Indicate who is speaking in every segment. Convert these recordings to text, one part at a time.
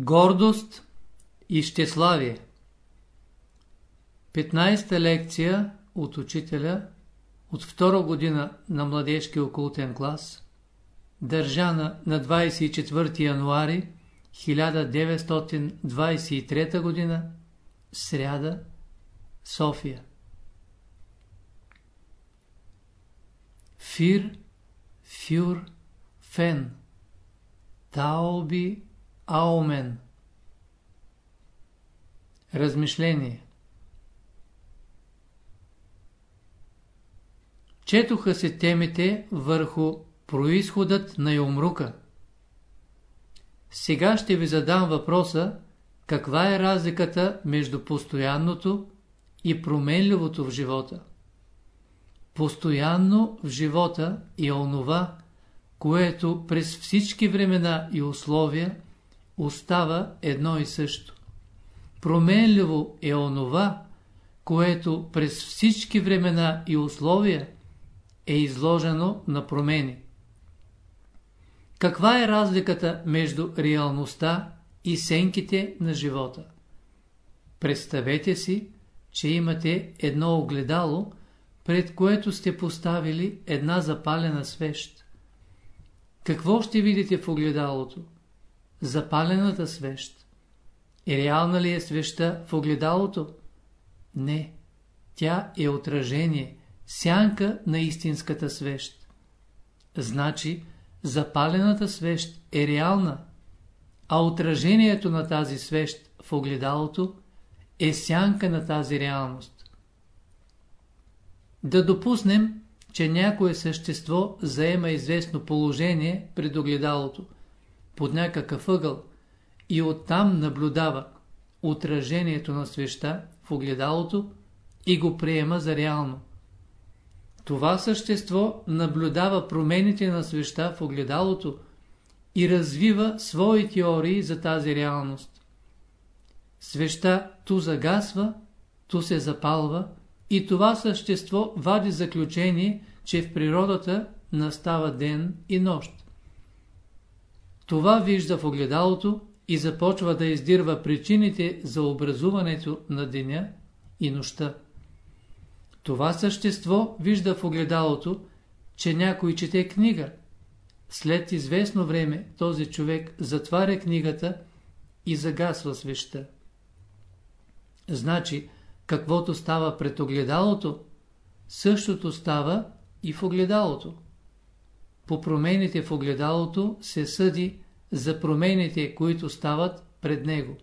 Speaker 1: Гордост и щеславие 15-та лекция от учителя от втора година на младежки окултен клас, държана на 24 януари 1923 година, сряда, София. Фир, фюр, фен, таоби, Аумен Размишление Четоха се темите върху происходът на Юмрука. Сега ще ви задам въпроса, каква е разликата между постоянното и променливото в живота. Постоянно в живота е онова, което през всички времена и условия остава едно и също. Променливо е онова, което през всички времена и условия е изложено на промени. Каква е разликата между реалността и сенките на живота? Представете си, че имате едно огледало, пред което сте поставили една запалена свещ. Какво ще видите в огледалото? Запалената свещ. И реална ли е свеща в огледалото? Не. Тя е отражение, сянка на истинската свещ. Значи, запалената свещ е реална, а отражението на тази свещ в огледалото е сянка на тази реалност. Да допуснем, че някое същество заема известно положение пред огледалото – под някакъв ъгъл и оттам наблюдава отражението на свеща в огледалото и го приема за реално. Това същество наблюдава промените на свеща в огледалото и развива свои теории за тази реалност. Свеща ту загасва, ту се запалва и това същество вади заключение, че в природата настава ден и нощ. Това вижда в огледалото и започва да издирва причините за образуването на деня и нощта. Това същество вижда в огледалото, че някой чете книга. След известно време този човек затваря книгата и загасва свеща. Значи, каквото става пред огледалото, същото става и в огледалото. По промените в огледалото се съди за промените, които стават пред него.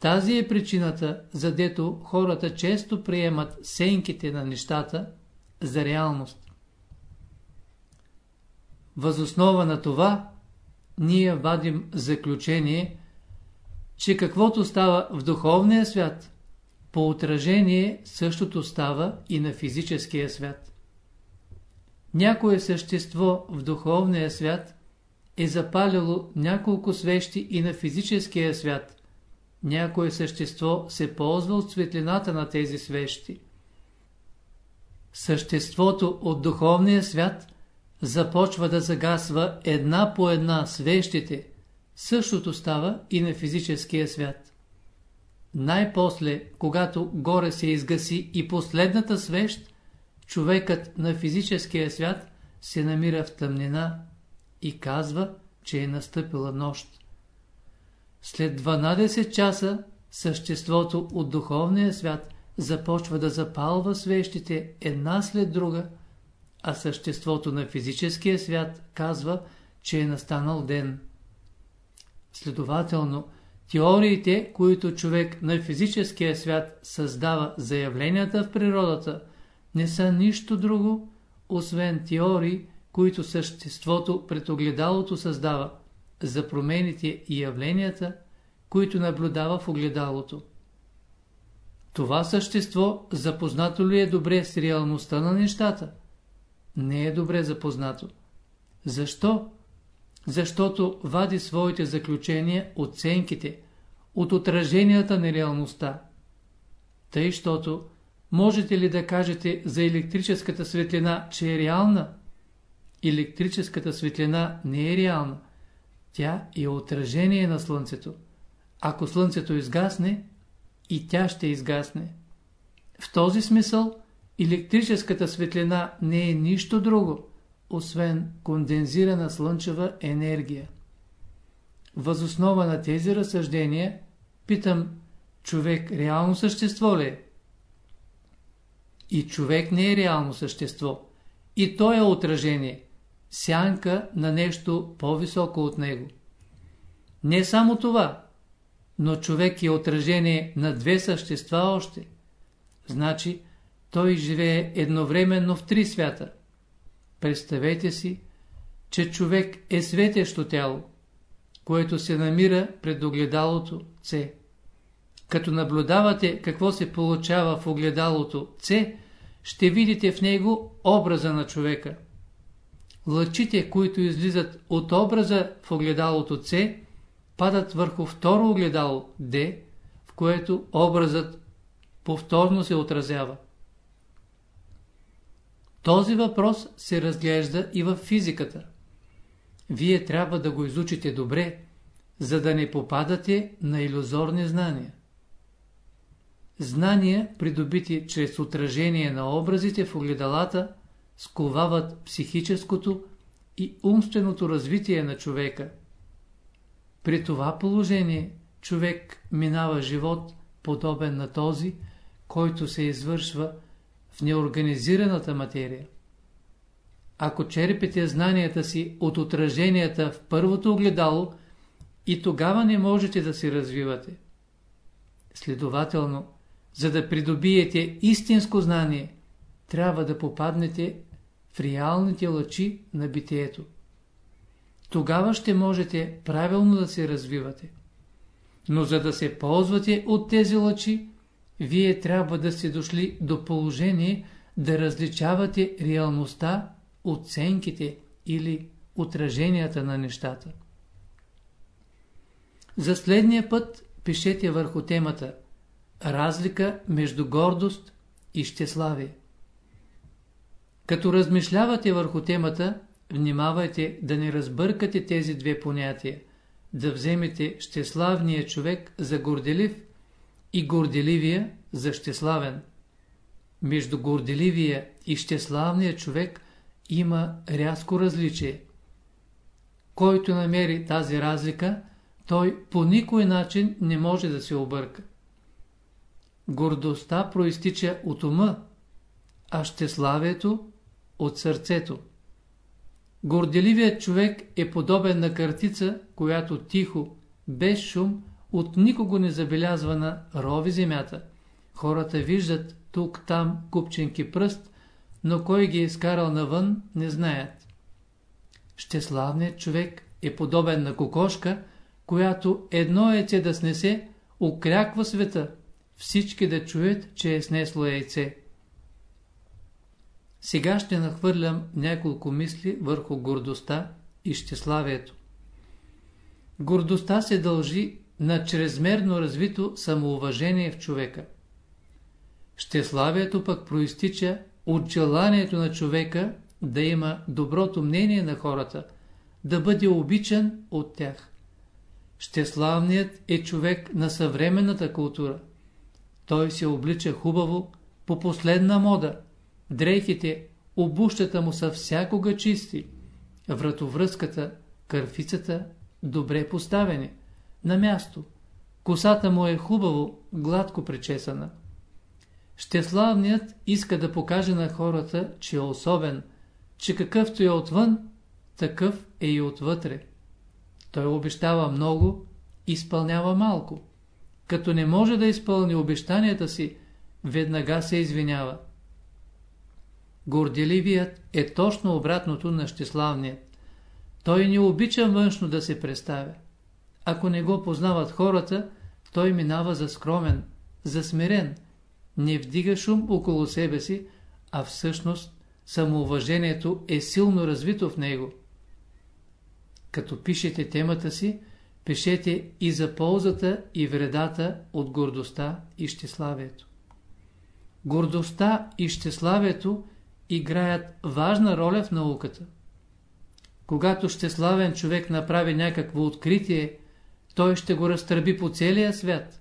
Speaker 1: Тази е причината, задето хората често приемат сенките на нещата за реалност. Възоснова на това, ние вадим заключение, че каквото става в духовния свят, по отражение същото става и на физическия свят. Някое същество в духовния свят е запалило няколко свещи и на физическия свят. Някое същество се ползва от светлината на тези свещи. Съществото от духовния свят започва да загасва една по една свещите. Същото става и на физическия свят. Най-после, когато горе се изгаси и последната свещ, човекът на физическия свят се намира в тъмнина и казва, че е настъпила нощ. След 12 часа съществото от духовния свят започва да запалва свещите една след друга, а съществото на физическия свят казва, че е настанал ден. Следователно, теориите, които човек на физическия свят създава за явленията в природата, не са нищо друго, освен теории, които съществото пред огледалото създава, за промените и явленията, които наблюдава в огледалото. Това същество запознато ли е добре с реалността на нещата? Не е добре запознато. Защо? Защото вади своите заключения, оценките, от отраженията на реалността. Тъй, щото можете ли да кажете за електрическата светлина, че е реална? Електрическата светлина не е реална. Тя е отражение на Слънцето. Ако Слънцето изгасне, и тя ще изгасне. В този смисъл електрическата светлина не е нищо друго, освен кондензирана слънчева енергия. Възоснова на тези разсъждения, питам, човек реално същество ли е? И човек не е реално същество. И то е отражение, сянка на нещо по-високо от него. Не само това, но човек е отражение на две същества още. Значи, той живее едновременно в три свята. Представете си, че човек е светещо тяло, което се намира пред огледалото С. Като наблюдавате какво се получава в огледалото С, ще видите в него образа на човека. Лъчите, които излизат от образа в огледалото С, падат върху второ огледало D, в което образът повторно се отразява. Този въпрос се разглежда и в физиката. Вие трябва да го изучите добре, за да не попадате на иллюзорни знания. Знания, придобити чрез отражение на образите в огледалата, сковават психическото и умственото развитие на човека. При това положение човек минава живот, подобен на този, който се извършва в неорганизираната материя. Ако черпите знанията си от отраженията в първото огледало, и тогава не можете да се развивате. Следователно, за да придобиете истинско знание, трябва да попаднете в реалните лъчи на битието. Тогава ще можете правилно да се развивате. Но за да се ползвате от тези лъчи, вие трябва да сте дошли до положение да различавате реалността, оценките или отраженията на нещата. За следния път пишете върху темата Разлика между гордост и щеславие. Като размишлявате върху темата, внимавайте да не разбъркате тези две понятия, да вземете щеславния човек за горделив и горделивия за щеславен. Между горделивия и щеславния човек има рязко различие. Който намери тази разлика, той по никой начин не може да се обърка. Гордостта проистича от ума, а щеславието от сърцето. Горделивият човек е подобен на картица, която тихо, без шум, от никого не забелязвана рови земята. Хората виждат тук-там купченки пръст, но кой ги е изкарал навън, не знаят. Щеславният човек е подобен на кокошка, която едно яйце да снесе, укряква света, всички да чуят, че е снесло яйце. Сега ще нахвърлям няколко мисли върху гордостта и щеславието. Гордостта се дължи на чрезмерно развито самоуважение в човека. Щеславието пък проистича от желанието на човека да има доброто мнение на хората, да бъде обичан от тях. Щеславният е човек на съвременната култура. Той се облича хубаво, по последна мода. Дрейхите, обущата му са всякога чисти. Вратовръзката, кърфицата, добре поставени. На място. Косата му е хубаво, гладко пречесана. Щеславният иска да покаже на хората, че е особен, че какъвто е отвън, такъв е и отвътре. Той обещава много, изпълнява малко. Като не може да изпълни обещанията си, веднага се извинява. Горделивият е точно обратното на щеславният. Той не обича външно да се представя. Ако не го познават хората, той минава за скромен, за смирен, не вдига шум около себе си, а всъщност самоуважението е силно развито в него. Като пишете темата си, пишете и за ползата и вредата от гордостта и щеславието. Гордостта и щеславието играят важна роля в науката. когато щеславен човек направи някакво откритие, той ще го разтърби по целия свят.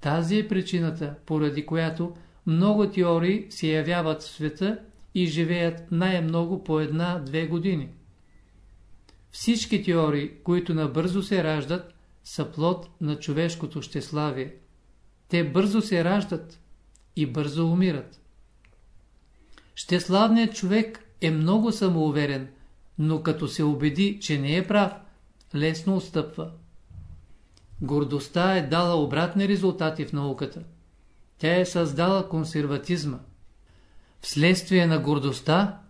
Speaker 1: Тази е причината, поради която много теории се явяват в света и живеят най-много по една-две години. Всички теории, които набързо се раждат, са плод на човешкото щеславие. Те бързо се раждат и бързо умират. Щеславният човек е много самоуверен, но като се убеди, че не е прав, лесно отстъпва. Гордостта е дала обратни резултати в науката. Тя е създала консерватизма. Вследствие на гордостта,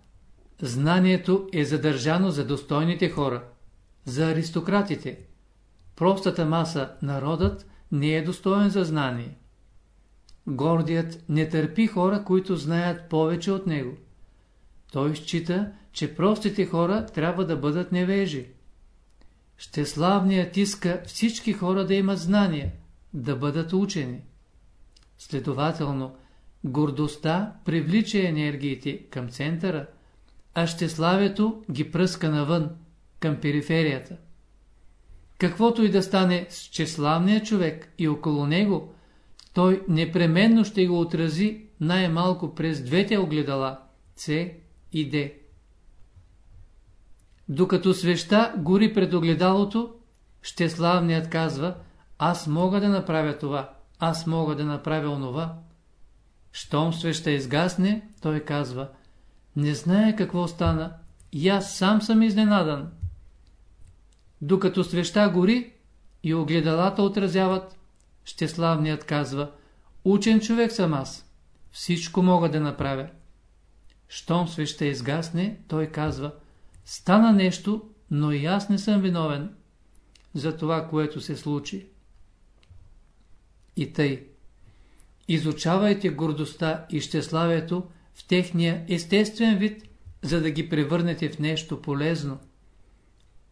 Speaker 1: знанието е задържано за достойните хора, за аристократите. Простата маса, народът, не е достоен за знание. Гордият не търпи хора, които знаят повече от него. Той счита, че простите хора трябва да бъдат невежи. Щеславният иска всички хора да имат знания, да бъдат учени. Следователно, гордостта привлича енергиите към центъра, а щеславието ги пръска навън, към периферията. Каквото и да стане с чеславния човек и около него, той непременно ще го отрази най-малко през двете огледала С и Д. Докато свеща гори пред огледалото, щеславният казва, аз мога да направя това, аз мога да направя онова. Щом свеща изгасне, той казва, не знае какво стана, и аз сам съм изненадан. Докато свеща гори и огледалата отразяват, щеславният казва, учен човек съм аз, всичко мога да направя. Щом свеща изгасне, той казва, Стана нещо, но и аз не съм виновен за това, което се случи. И тъй. Изучавайте гордостта и щеславието в техния естествен вид, за да ги превърнете в нещо полезно.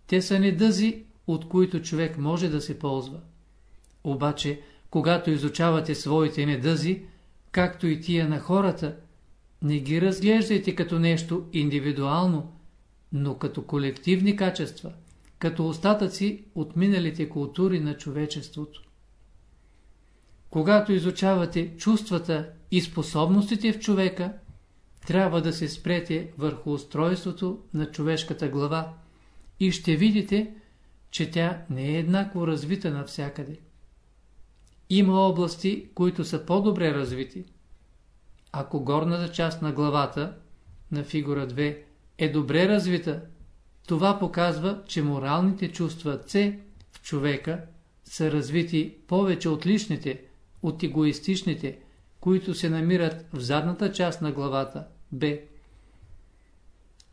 Speaker 1: Те са недъзи, от които човек може да се ползва. Обаче, когато изучавате своите недъзи, както и тия на хората, не ги разглеждайте като нещо индивидуално, но като колективни качества, като остатъци от миналите култури на човечеството. Когато изучавате чувствата и способностите в човека, трябва да се спрете върху устройството на човешката глава и ще видите, че тя не е еднакво развита навсякъде. Има области, които са по-добре развити. Ако горната част на главата, на фигура 2, е добре развита, това показва, че моралните чувства С в човека са развити повече от личните, от егоистичните, които се намират в задната част на главата Б.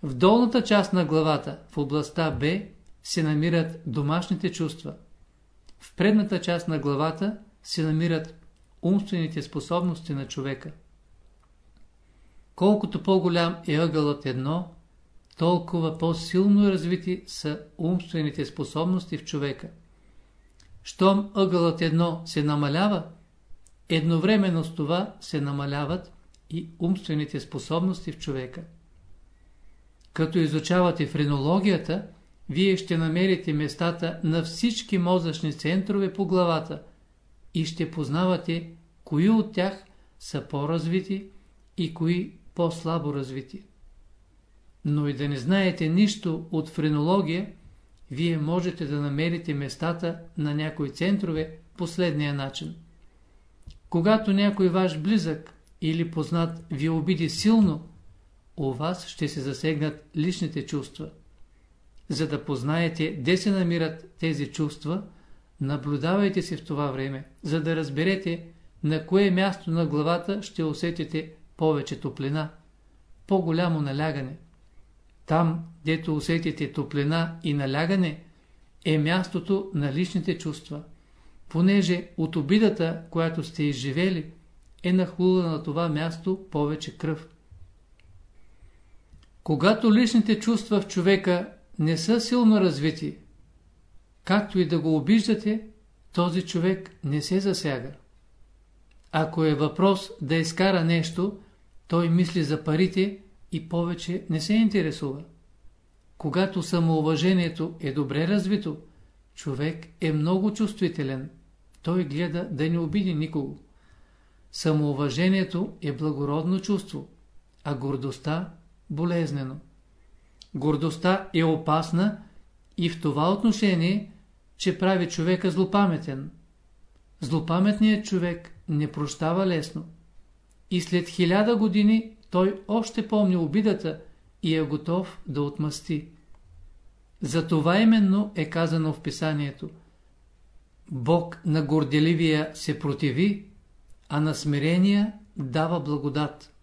Speaker 1: В долната част на главата, в областта Б, се намират домашните чувства. В предната част на главата се намират умствените способности на човека. Колкото по-голям е ъгълът едно, толкова по-силно развити са умствените способности в човека. Щом ъгълът едно се намалява, едновременно с това се намаляват и умствените способности в човека. Като изучавате френологията, вие ще намерите местата на всички мозъчни центрове по главата и ще познавате кои от тях са по-развити и кои по-слабо развити но и да не знаете нищо от френология, вие можете да намерите местата на някои центрове последния начин. Когато някой ваш близък или познат ви обиди силно, у вас ще се засегнат личните чувства. За да познаете де се намират тези чувства, наблюдавайте се в това време, за да разберете на кое място на главата ще усетите повече топлина, по-голямо налягане. Там, дето усетите топлина и налягане, е мястото на личните чувства, понеже от обидата, която сте изживели, е нахлула на това място повече кръв. Когато личните чувства в човека не са силно развити, както и да го обиждате, този човек не се засяга. Ако е въпрос да изкара нещо, той мисли за парите и повече не се интересува. когато самоуважението е добре развито, човек е много чувствителен. Той гледа да не обиди никого. Самоуважението е благородно чувство, а гордостта – болезнено. Гордостта е опасна и в това отношение, че прави човека злопаметен. Злопаметният човек не прощава лесно. И след хиляда години той още помни обидата и е готов да отмъсти. За това именно е казано в писанието. Бог на горделивия се противи, а на смирения дава благодат.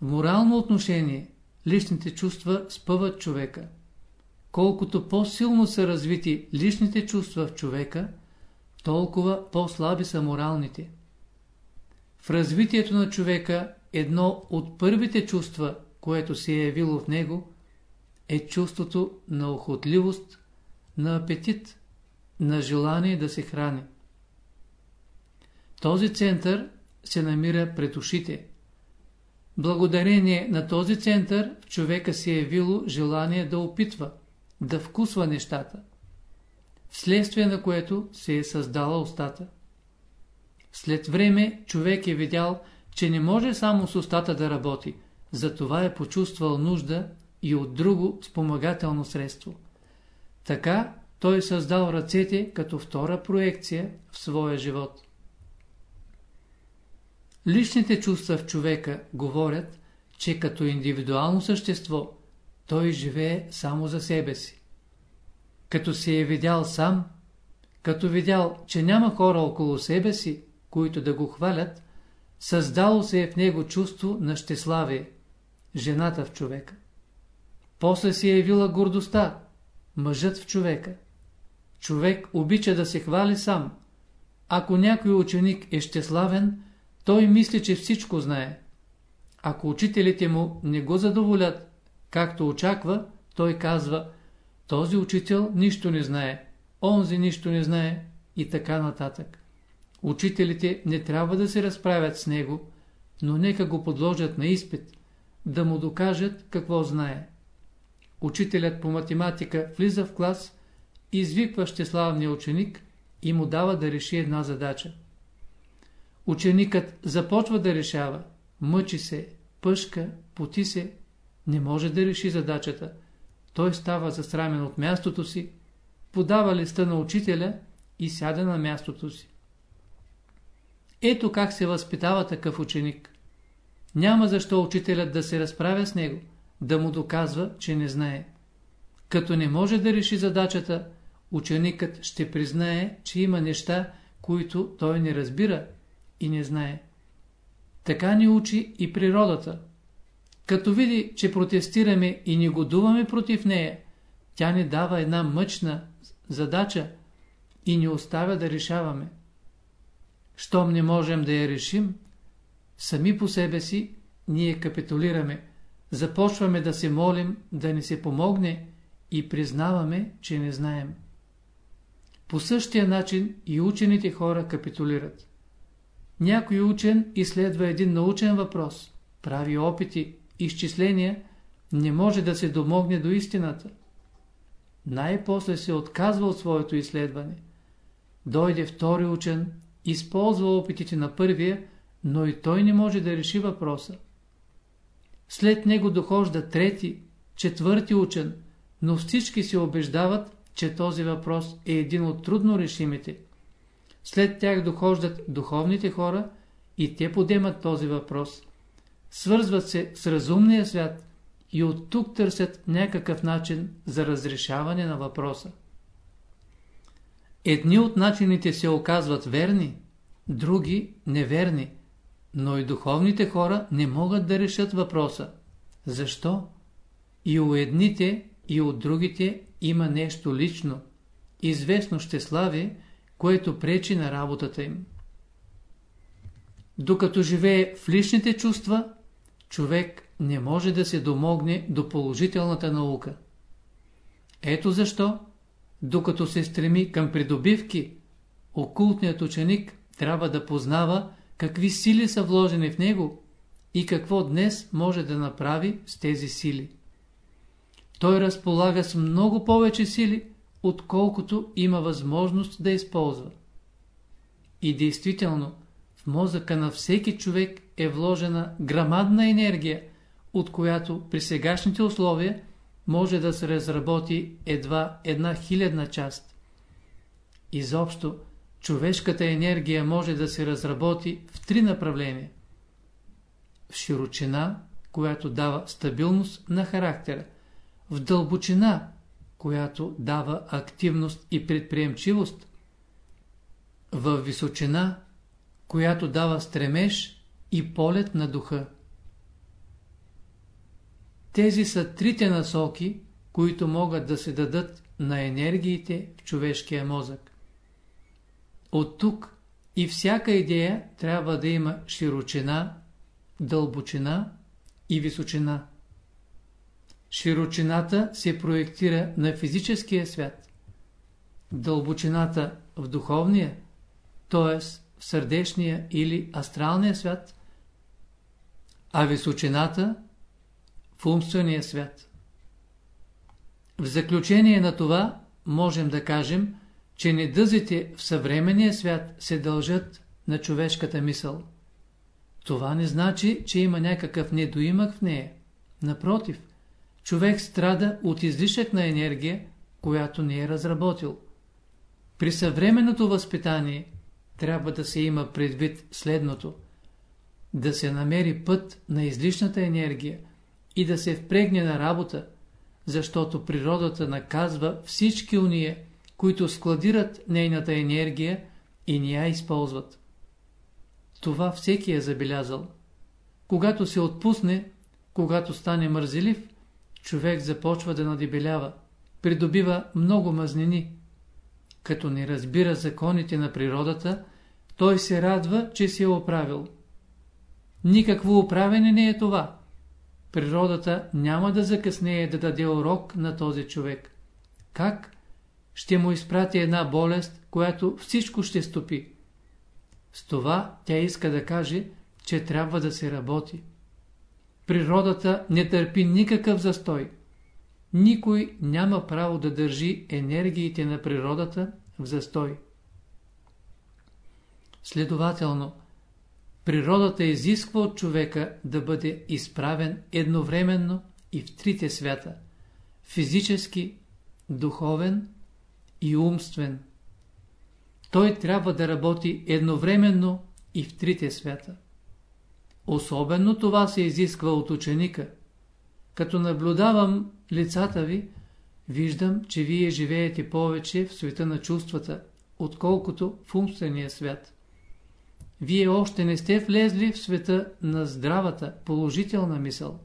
Speaker 1: В морално отношение личните чувства спъват човека. Колкото по-силно са развити личните чувства в човека, толкова по-слаби са моралните. В развитието на човека едно от първите чувства, което се е явило в него, е чувството на охотливост, на апетит, на желание да се храни. Този център се намира пред ушите. Благодарение на този център в човека се е явило желание да опитва, да вкусва нещата, вследствие на което се е създала устата. След време човек е видял, че не може само с устата да работи, затова е почувствал нужда и от друго спомагателно средство. Така той е създал ръцете като втора проекция в своя живот. Личните чувства в човека говорят, че като индивидуално същество той живее само за себе си. Като се е видял сам, като видял, че няма хора около себе си, които да го хвалят, създало се е в него чувство на щеславие, жената в човека. После се е явила гордостта, мъжът в човека. Човек обича да се хвали сам. Ако някой ученик е щеславен, той мисли, че всичко знае. Ако учителите му не го задоволят, както очаква, той казва, този учител нищо не знае, онзи нищо не знае и така нататък. Учителите не трябва да се разправят с него, но нека го подложат на изпит, да му докажат какво знае. Учителят по математика влиза в клас, извиква щеславния ученик и му дава да реши една задача. Ученикът започва да решава, мъчи се, пъшка, поти се, не може да реши задачата. Той става засрамен от мястото си, подава листа на учителя и сяда на мястото си. Ето как се възпитава такъв ученик. Няма защо учителят да се разправя с него, да му доказва, че не знае. Като не може да реши задачата, ученикът ще признае, че има неща, които той не разбира и не знае. Така ни учи и природата. Като види, че протестираме и ни годуваме против нея, тя ни дава една мъчна задача и ни оставя да решаваме. Щом не можем да я решим, сами по себе си ние капитулираме, започваме да се молим да ни се помогне и признаваме, че не знаем. По същия начин и учените хора капитулират. Някой учен изследва един научен въпрос, прави опити, изчисления, не може да се домогне до истината. Най-после се отказва от своето изследване. Дойде втори учен, използва опитите на първия, но и той не може да реши въпроса. След него дохожда трети, четвърти учен, но всички се убеждават, че този въпрос е един от трудно решимите. След тях дохождат духовните хора и те подемат този въпрос. Свързват се с разумния свят и от тук търсят някакъв начин за разрешаване на въпроса. Едни от начините се оказват верни, други неверни, но и духовните хора не могат да решат въпроса. Защо? И у едните, и от другите има нещо лично, известно щеславие, което пречи на работата им. Докато живее в личните чувства, човек не може да се домогне до положителната наука. Ето защо, докато се стреми към придобивки, окултният ученик трябва да познава какви сили са вложени в него и какво днес може да направи с тези сили. Той разполага с много повече сили, отколкото има възможност да използва. И действително, в мозъка на всеки човек е вложена грамадна енергия, от която при сегашните условия може да се разработи едва една хилядна част. Изобщо, човешката енергия може да се разработи в три направления. В широчина, която дава стабилност на характера, в дълбочина, която дава активност и предприемчивост, в височина, която дава стремеж и полет на духа. Тези са трите насоки, които могат да се дадат на енергиите в човешкия мозък. От тук и всяка идея трябва да има широчина, дълбочина и височина. Широчината се проектира на физическия свят, дълбочината в духовния, т.е. в сърдечния или астралния свят, а височината в умствения свят. В заключение на това можем да кажем, че недъзите в съвременния свят се дължат на човешката мисъл. Това не значи, че има някакъв недоимък в нея. Напротив, човек страда от излишък на енергия, която не е разработил. При съвременното възпитание трябва да се има предвид следното. Да се намери път на излишната енергия и да се впрегне на работа, защото природата наказва всички уния, които складират нейната енергия и не я използват. Това всеки е забелязал. Когато се отпусне, когато стане мързелив, човек започва да надебелява, придобива много мазнини. Като не разбира законите на природата, той се радва, че се е оправил. Никакво оправене не е това. Природата няма да закъснее да даде урок на този човек. Как? Ще му изпрати една болест, която всичко ще стопи. С това тя иска да каже, че трябва да се работи. Природата не търпи никакъв застой. Никой няма право да държи енергиите на природата в застой. Следователно, природата изисква от човека да бъде изправен едновременно и в трите свята – физически, духовен и умствен. Той трябва да работи едновременно и в трите свята. Особено това се изисква от ученика. Като наблюдавам лицата ви, виждам, че вие живеете повече в света на чувствата, отколкото в умствения свят. Вие още не сте влезли в света на здравата, положителна мисъл.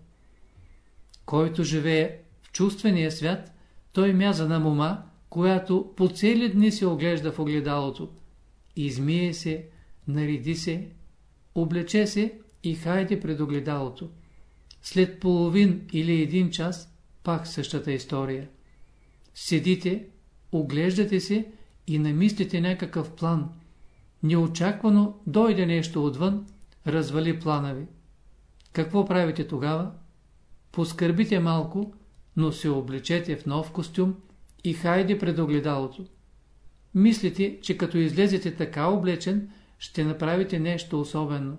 Speaker 1: Който живее в чувствения свят, той мяза на мома, която по цели дни се оглежда в огледалото. Измие се, нареди се, облече се и хайде пред огледалото. След половин или един час пак същата история. Седите, оглеждате се и намислите някакъв план. Неочаквано дойде нещо отвън, развали плана ви. Какво правите тогава? Поскърбите малко, но се облечете в нов костюм и хайде пред огледалото. Мислите, че като излезете така облечен, ще направите нещо особено.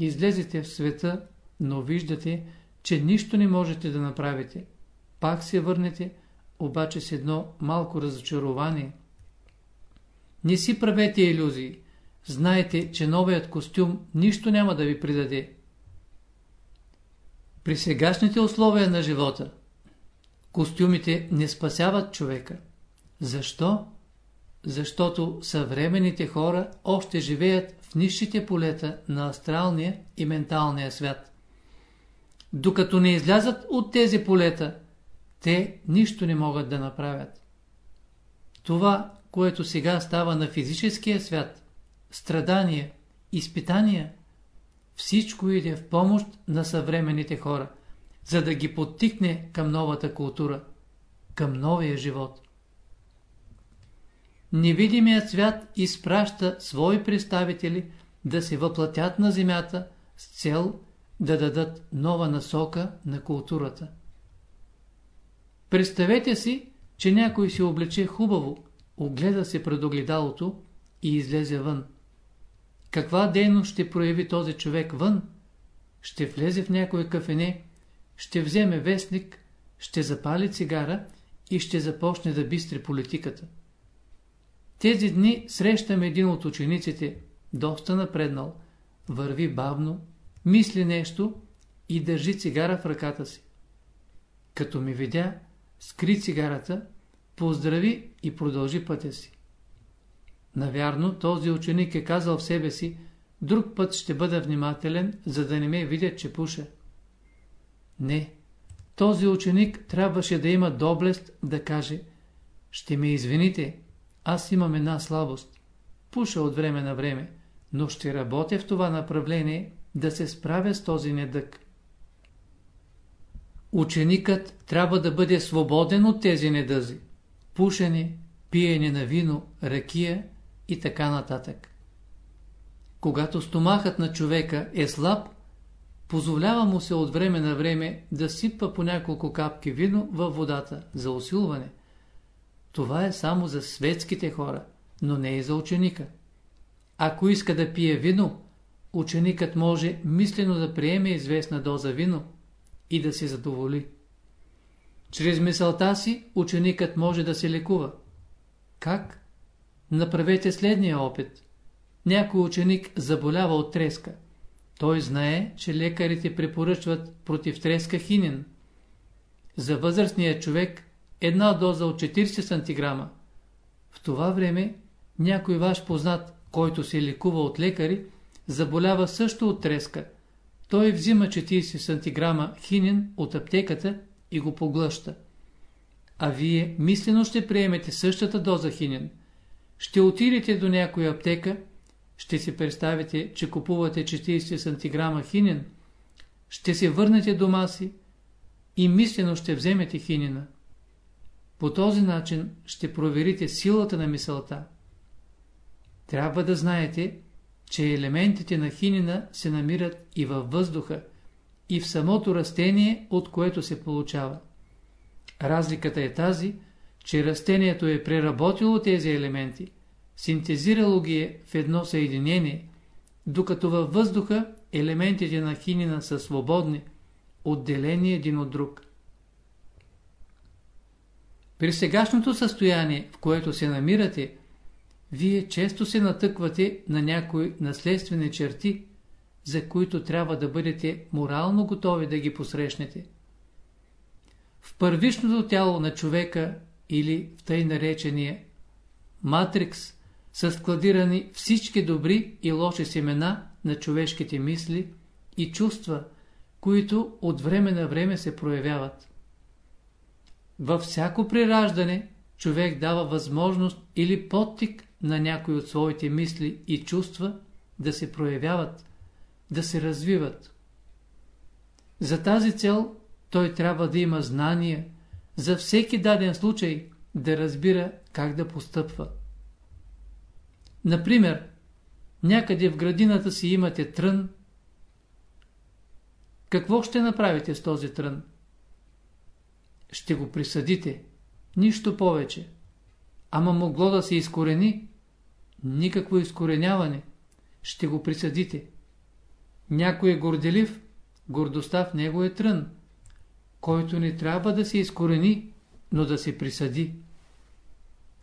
Speaker 1: Излезете в света, но виждате, че нищо не можете да направите. Пак се върнете, обаче с едно малко разочарование. Не си правете иллюзии. Знайте, че новият костюм нищо няма да ви придаде. При сегашните условия на живота, костюмите не спасяват човека. Защо? Защото съвременните хора още живеят в нищите полета на астралния и менталния свят. Докато не излязат от тези полета, те нищо не могат да направят. Това, което сега става на физическия свят, страдания, изпитания, всичко иде в помощ на съвременните хора, за да ги подтикне към новата култура, към новия живот. Невидимият свят изпраща свои представители да се въплатят на земята с цел да дадат нова насока на културата. Представете си, че някой се облече хубаво, огледа се пред огледалото и излезе вън. Каква дейност ще прояви този човек вън? Ще влезе в някое кафене, ще вземе вестник, ще запали цигара и ще започне да бистри политиката. Тези дни срещам един от учениците, доста напреднал, върви бавно, мисли нещо и държи цигара в ръката си. Като ми видя, скри цигарата, поздрави и продължи пътя си. Навярно, този ученик е казал в себе си, друг път ще бъда внимателен, за да не ме видят, че пуша. Не, този ученик трябваше да има доблест да каже, ще ме извините, аз имам една слабост. Пуша от време на време, но ще работя в това направление да се справя с този недък. Ученикът трябва да бъде свободен от тези недъзи. Пушене, пиене на вино, ракия и така нататък. Когато стомахът на човека е слаб, позволява му се от време на време да сипва по няколко капки вино във водата за усилване. Това е само за светските хора, но не и за ученика. Ако иска да пие вино, ученикът може мислено да приеме известна доза вино и да се задоволи. Чрез мисълта си ученикът може да се лекува. Как? Направете следния опит. Някой ученик заболява от треска. Той знае, че лекарите препоръчват против треска хинин. За възрастния човек една доза от 40 сантиграма. В това време някой ваш познат, който се лекува от лекари, заболява също от треска. Той взима 40 сантиграма хинин от аптеката и го поглъща. А вие мислено ще приемете същата доза хинин. Ще отидете до някоя аптека, ще си представите, че купувате 40 сантиграма хинин, ще се върнете дома си и мислено ще вземете хинина. По този начин ще проверите силата на мисълта. Трябва да знаете, че елементите на хинина се намират и във въздуха, и в самото растение, от което се получава. Разликата е тази, че растението е преработило тези елементи, синтезирало ги е в едно съединение, докато във въздуха елементите на хинина са свободни, отделени един от друг. При сегашното състояние, в което се намирате, вие често се натъквате на някои наследствени черти, за които трябва да бъдете морално готови да ги посрещнете. В първичното тяло на човека или в тъй наречения матрикс са складирани всички добри и лоши семена на човешките мисли и чувства, които от време на време се проявяват. Във всяко прираждане човек дава възможност или подтик на някои от своите мисли и чувства да се проявяват, да се развиват. За тази цел той трябва да има знания, за всеки даден случай да разбира как да постъпва. Например, някъде в градината си имате трън. Какво ще направите с този трън? Ще го присъдите. Нищо повече. Ама могло да се изкорени. Никакво изкореняване. Ще го присъдите. Някой е горделив, гордостта в него е трън, който не трябва да се изкорени, но да се присъди.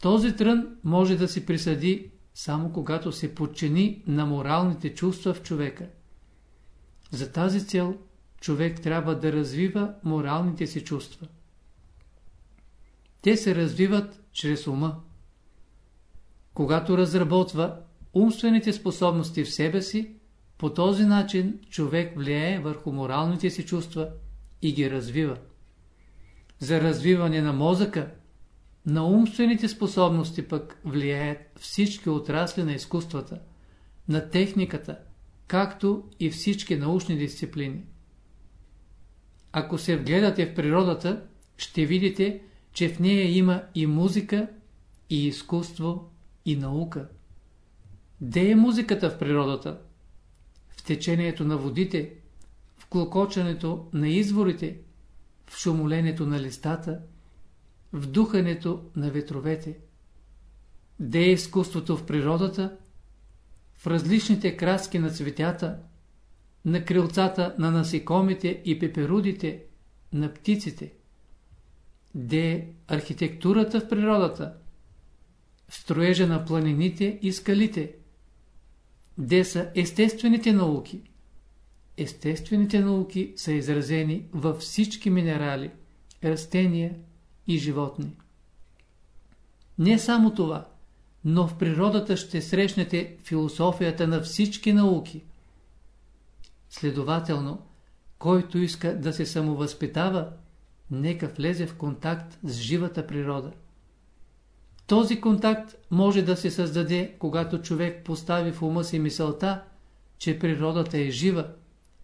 Speaker 1: Този трън може да се присъди само когато се подчини на моралните чувства в човека. За тази цел човек трябва да развива моралните си чувства. Те се развиват чрез ума. Когато разработва умствените способности в себе си, по този начин човек влияе върху моралните си чувства и ги развива. За развиване на мозъка, на умствените способности пък влияят всички отрасли на изкуствата, на техниката, както и всички научни дисциплини. Ако се вгледате в природата, ще видите, че в нея има и музика, и изкуство, и наука. Де е музиката в природата? В течението на водите, в клокочането на изворите, в шумоленето на листата, в духането на ветровете. Де е изкуството в природата? В различните краски на цветята, на крилцата на насекомите и пеперудите, на птиците. Де архитектурата в природата? Строежа на планините и скалите. Де са естествените науки? Естествените науки са изразени във всички минерали, растения и животни. Не само това, но в природата ще срещнете философията на всички науки. Следователно, който иска да се самовъзпитава, нека влезе в контакт с живата природа. Този контакт може да се създаде, когато човек постави в ума си мисълта, че природата е жива,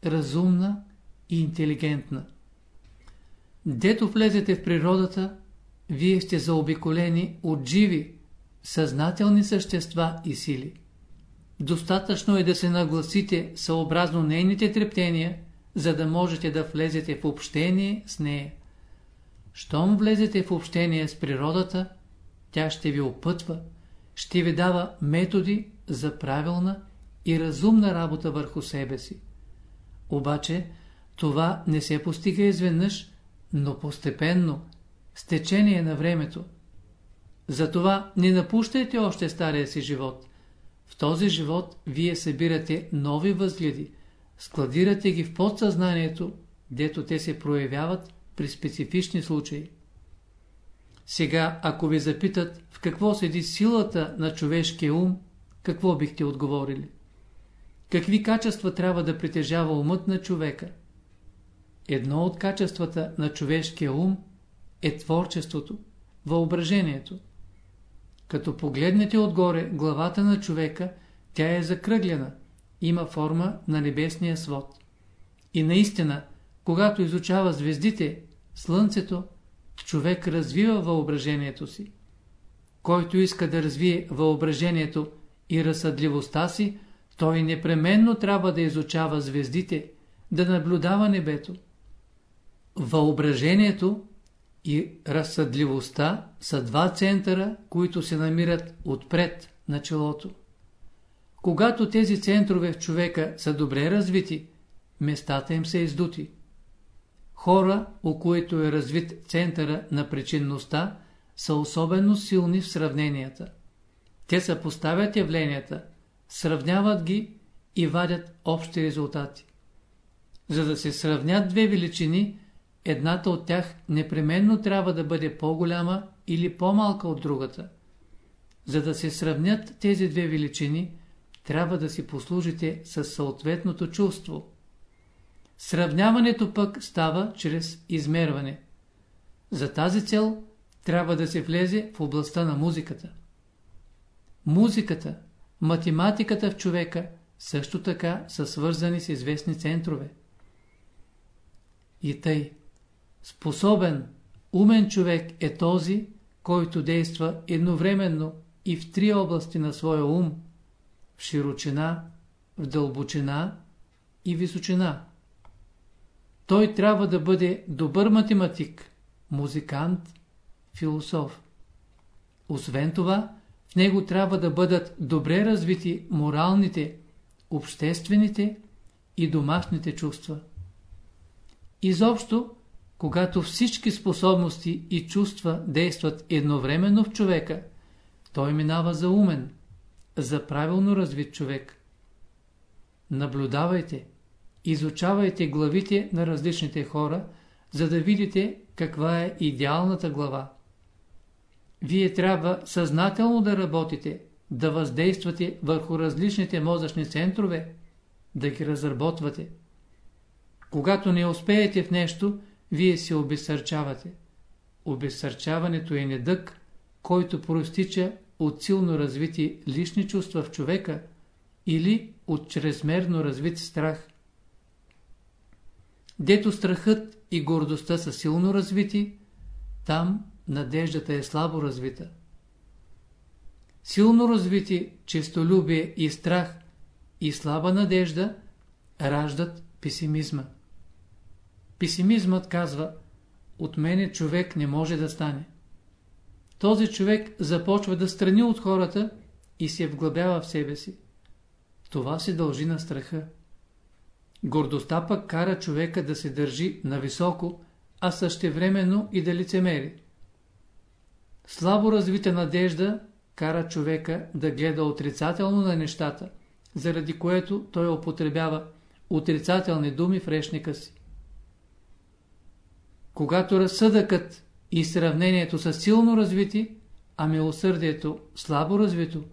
Speaker 1: разумна и интелигентна. Дето влезете в природата, вие сте заобиколени от живи, съзнателни същества и сили. Достатъчно е да се нагласите съобразно нейните трептения, за да можете да влезете в общение с нея. Щом влезете в общение с природата, тя ще ви опътва, ще ви дава методи за правилна и разумна работа върху себе си. Обаче това не се постига изведнъж, но постепенно, с течение на времето. Затова не напущайте още стария си живот. В този живот вие събирате нови възгледи, складирате ги в подсъзнанието, дето те се проявяват при специфични случаи. Сега, ако ви запитат в какво седи силата на човешкия ум, какво бихте отговорили? Какви качества трябва да притежава умът на човека? Едно от качествата на човешкия ум е творчеството, въображението. Като погледнете отгоре главата на човека, тя е закръглена, има форма на небесния свод. И наистина, когато изучава звездите, слънцето, човек развива въображението си. Който иска да развие въображението и разсъдливостта си, той непременно трябва да изучава звездите, да наблюдава небето. Въображението и разсъдливостта са два центъра, които се намират отпред на челото. Когато тези центрове в човека са добре развити, местата им са издути. Хора, у които е развит центъра на причинността, са особено силни в сравненията. Те съпоставят явленията, сравняват ги и вадят общи резултати. За да се сравнят две величини, едната от тях непременно трябва да бъде по-голяма или по-малка от другата. За да се сравнят тези две величини, трябва да си послужите с съответното чувство. Сравняването пък става чрез измерване. За тази цел трябва да се влезе в областта на музиката. Музиката, математиката в човека също така са свързани с известни центрове. И тъй, способен, умен човек е този, който действа едновременно и в три области на своя ум – в широчина, в дълбочина и височина. Той трябва да бъде добър математик, музикант, философ. Освен това, в него трябва да бъдат добре развити моралните, обществените и домашните чувства. Изобщо, когато всички способности и чувства действат едновременно в човека, той минава за умен, за правилно развит човек. Наблюдавайте, изучавайте главите на различните хора, за да видите каква е идеалната глава. Вие трябва съзнателно да работите, да въздействате върху различните мозъчни центрове, да ги разработвате. Когато не успеете в нещо, вие се обесърчавате. Обесърчаването е недък, който проистича от силно развити лични чувства в човека или от чрезмерно развит страх. Дето страхът и гордостта са силно развити, там надеждата е слабо развита. Силно развити честолюбие и страх и слаба надежда раждат песимизма. Песимизмът казва, от мене човек не може да стане. този човек започва да страни от хората и се вглъбява в себе си. Това се дължи на страха. Гордостта пък кара човека да се държи нависоко, а същевременно и да лицемери. Слабо развита надежда кара човека да гледа отрицателно на нещата, заради което той употребява отрицателни думи в речника си. Когато разсъдъкът и сравнението са силно развити, а милосърдието слабо развито,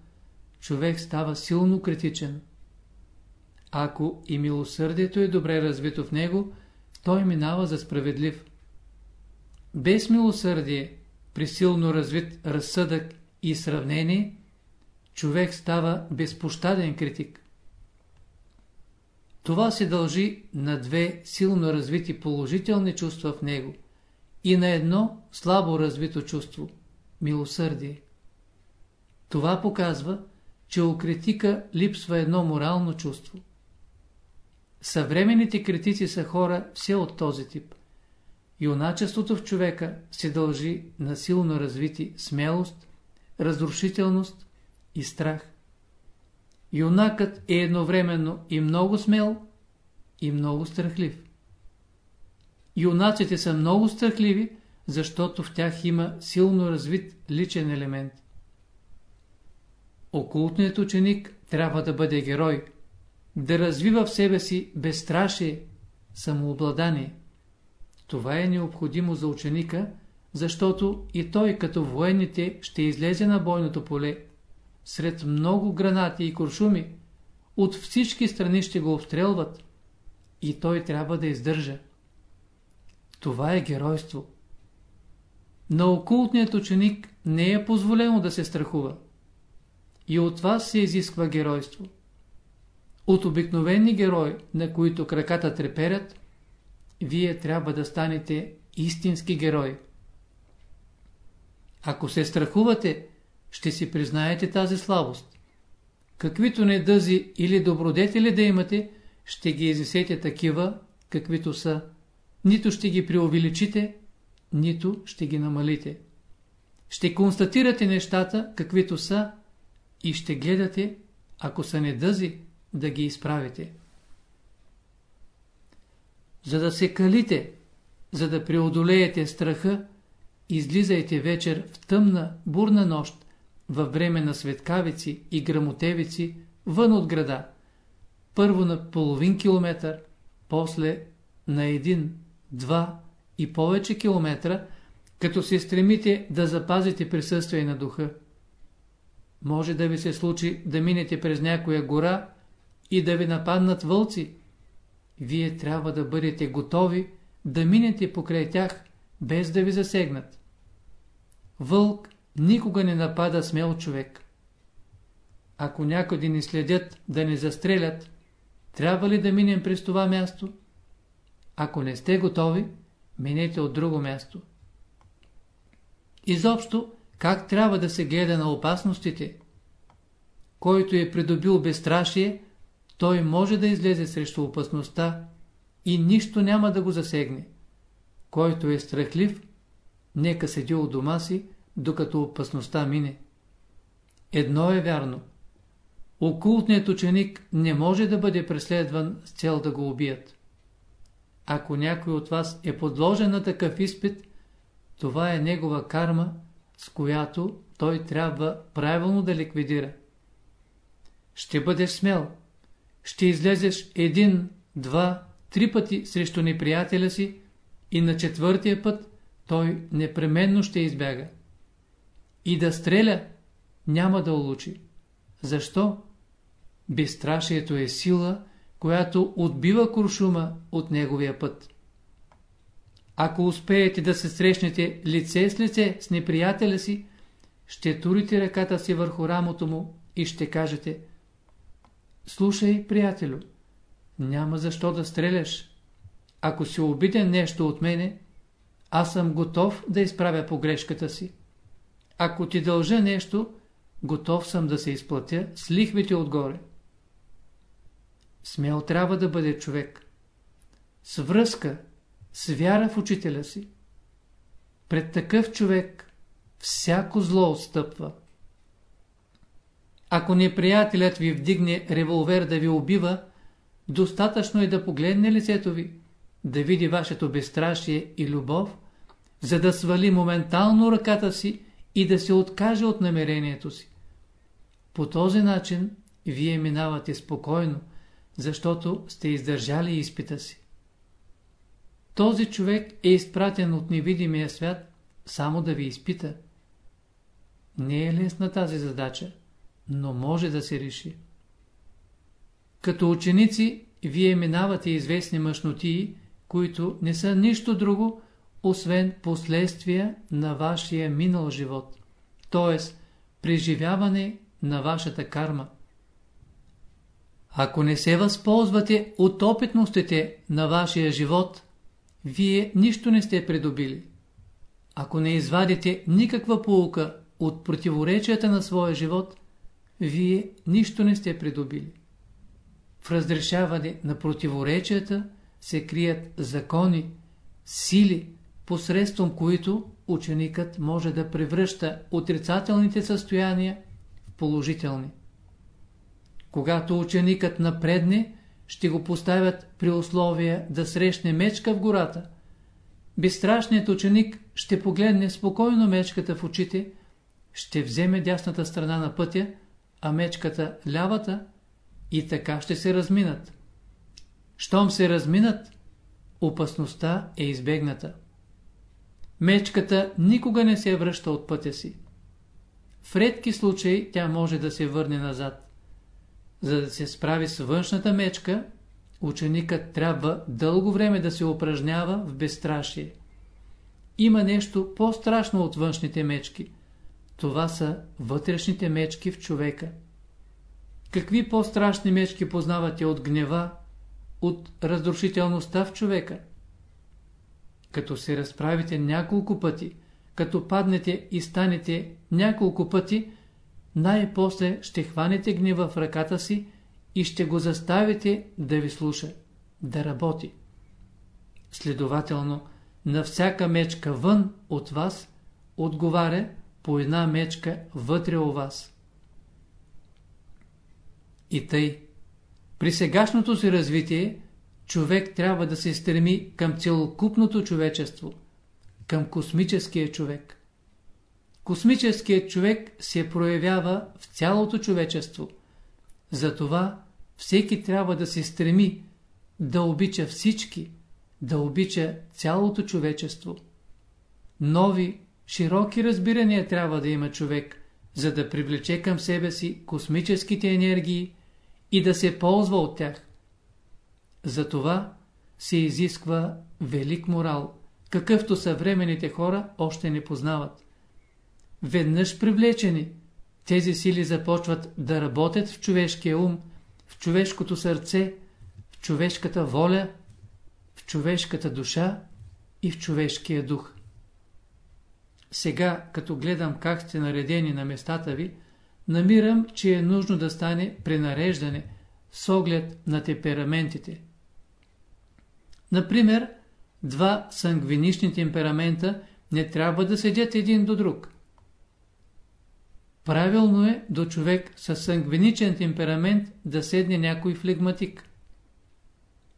Speaker 1: човек става силно критичен. Ако и милосърдието е добре развито в него, той минава за справедлив. Без милосърдие, при силно развит разсъдък и сравнение, човек става безпощаден критик. Това се дължи на две силно развити положителни чувства в него и на едно слабо развито чувство – милосърдие. Това показва, че у критика липсва едно морално чувство. Съвременните критици са хора все от този тип. Юначеството в човека се дължи на силно развити смелост, разрушителност и страх. Юнакът е едновременно и много смел, и много страхлив. Юнаците са много страхливи, защото в тях има силно развит личен елемент. Окултният ученик трябва да бъде герой, да развива в себе си безстрашие, самообладание. Това е необходимо за ученика, защото и той като военните ще излезе на бойното поле. Сред много гранати и куршуми, от всички страни ще го обстрелват и той трябва да издържа. Това е геройство. На окултният ученик не е позволено да се страхува. И от вас се изисква геройство. От обикновени герои, на които краката треперят, вие трябва да станете истински герой. Ако се страхувате, ще си признаете тази слабост. Каквито недъзи или добродетели да имате, ще ги изнесете такива, каквито са. Нито ще ги преувеличите, нито ще ги намалите. Ще констатирате нещата, каквито са, и ще гледате, ако са недъзи, да ги изправите. За да се калите, за да преодолеете страха, излизайте вечер в тъмна, бурна нощ, във време на светкавици и грамотевици, вън от града. Първо на половин километър, после на един, два и повече километра, като се стремите да запазите присъствие на духа. Може да ви се случи да минете през някоя гора и да ви нападнат вълци. Вие трябва да бъдете готови да минете покрай тях, без да ви засегнат. Вълк никога не напада смел човек. Ако някъде ни следят да ни застрелят, трябва ли да минем през това място? Ако не сте готови, минете от друго място. Изобщо, как трябва да се гледа на опасностите? Който е придобил безстрашие, той може да излезе срещу опасността и нищо няма да го засегне. Който е страхлив, нека седи у дома си, докато опасността мине. Едно е вярно. Окултният ученик не може да бъде преследван с цел да го убият. Ако някой от вас е подложен на такъв изпит, това е негова карма, с която той трябва правилно да ликвидира. Ще бъдеш смел. Ще излезеш един, два, три пъти срещу неприятеля си и на четвъртия път той непременно ще избяга. И да стреля няма да улучи. Защо? Безстрашието е сила, която отбива куршума от неговия път. Ако успеете да се срещнете лице с лице с неприятеля си, ще турите ръката си върху рамото му и ще кажете Слушай, приятелю, няма защо да стреляш. Ако си обиден нещо от мене, аз съм готов да изправя погрешката си. Ако ти дължа нещо, готов съм да се изплатя с лихвите отгоре. Смел трябва да бъде човек. С връзка, с вяра в учителя си. Пред такъв човек всяко зло отстъпва. Ако неприятелят ви вдигне револвер да ви убива, достатъчно е да погледне лицето ви, да види вашето безстрашие и любов, за да свали моментално ръката си и да се откаже от намерението си. По този начин вие минавате спокойно, защото сте издържали изпита си. Този човек е изпратен от невидимия свят само да ви изпита. Не е лесна тази задача, но може да се реши. Като ученици, вие минавате известни мъжнотии, които не са нищо друго, освен последствия на вашия минал живот, т.е. преживяване на вашата карма. Ако не се възползвате от опитностите на вашия живот, вие нищо не сте придобили. Ако не извадите никаква полука от противоречията на своя живот, вие нищо не сте придобили. В разрешаване на противоречията се крият закони, сили, посредством които ученикът може да превръща отрицателните състояния в положителни. Когато ученикът напредне, ще го поставят при условие да срещне мечка в гората. Безстрашният ученик ще погледне спокойно мечката в очите, ще вземе дясната страна на пътя, а мечката лявата и така ще се разминат. Щом се разминат, опасността е избегната. Мечката никога не се връща от пътя си. В редки случаи тя може да се върне назад. За да се справи с външната мечка, ученикът трябва дълго време да се упражнява в безстрашие. Има нещо по-страшно от външните мечки. Това са вътрешните мечки в човека. Какви по-страшни мечки познавате от гнева, от разрушителността в човека? Като се разправите няколко пъти, като паднете и станете няколко пъти, най-после ще хванете гнева в ръката си и ще го заставите да ви слуша, да работи. Следователно, на всяка мечка вън от вас отговаря по една мечка вътре у вас. И тъй, при сегашното си развитие, човек трябва да се стреми към целокупното човечество, към космическия човек. Космическият човек се проявява в цялото човечество. Затова всеки трябва да се стреми да обича всички, да обича цялото човечество. Нови, широки разбирания трябва да има човек, за да привлече към себе си космическите енергии и да се ползва от тях. Затова се изисква велик морал, какъвто съвременните хора още не познават. Веднъж привлечени, тези сили започват да работят в човешкия ум, в човешкото сърце, в човешката воля, в човешката душа и в човешкия дух. Сега, като гледам как сте наредени на местата ви, намирам, че е нужно да стане пренареждане с оглед на темпераментите. Например, два сангвинични темперамента не трябва да седят един до друг. Правилно е до човек с сангвиничен темперамент да седне някой флегматик.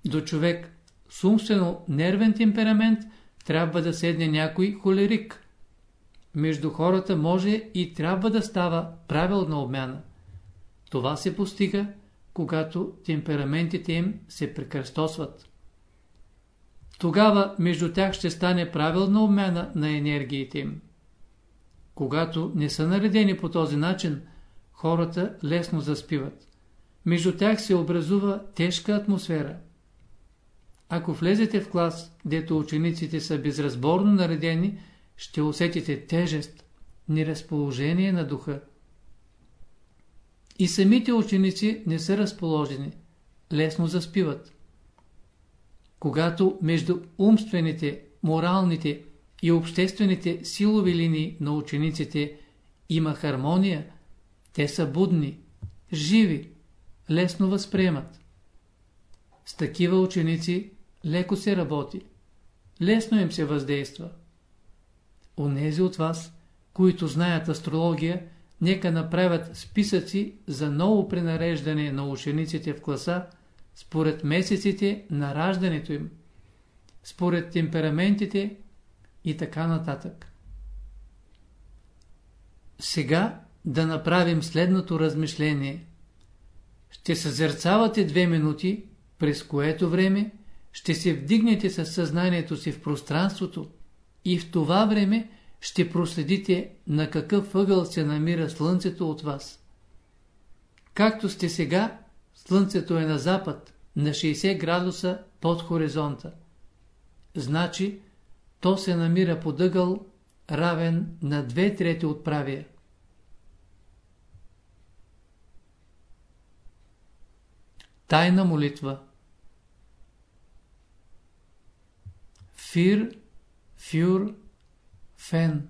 Speaker 1: До човек с умствено нервен темперамент трябва да седне някой холерик. Между хората може и трябва да става правилна обмяна. Това се постига, когато темпераментите им се прекръстосват. Тогава между тях ще стане правилна обмяна на енергиите им. Когато не са наредени по този начин, хората лесно заспиват. Между тях се образува тежка атмосфера. Ако влезете в клас, дето учениците са безразборно наредени, ще усетите тежест, неразположение на духа. И самите ученици не са разположени, лесно заспиват. Когато между умствените, моралните и обществените силови линии на учениците има хармония, те са будни, живи, лесно възприемат. С такива ученици леко се работи, лесно им се въздейства. Онези от вас, които знаят астрология, нека направят списъци за ново пренареждане на учениците в класа според месеците на раждането им, според темпераментите и така нататък. Сега да направим следното размишление. Ще съзерцавате две минути, през което време ще се вдигнете със съзнанието си в пространството и в това време ще проследите на какъв ъгъл се намира Слънцето от вас. Както сте сега, Слънцето е на запад, на 60 градуса под хоризонта. Значи, то се намира под ъгъл, равен на две трети от правия. Тайна молитва Фир, фюр, фен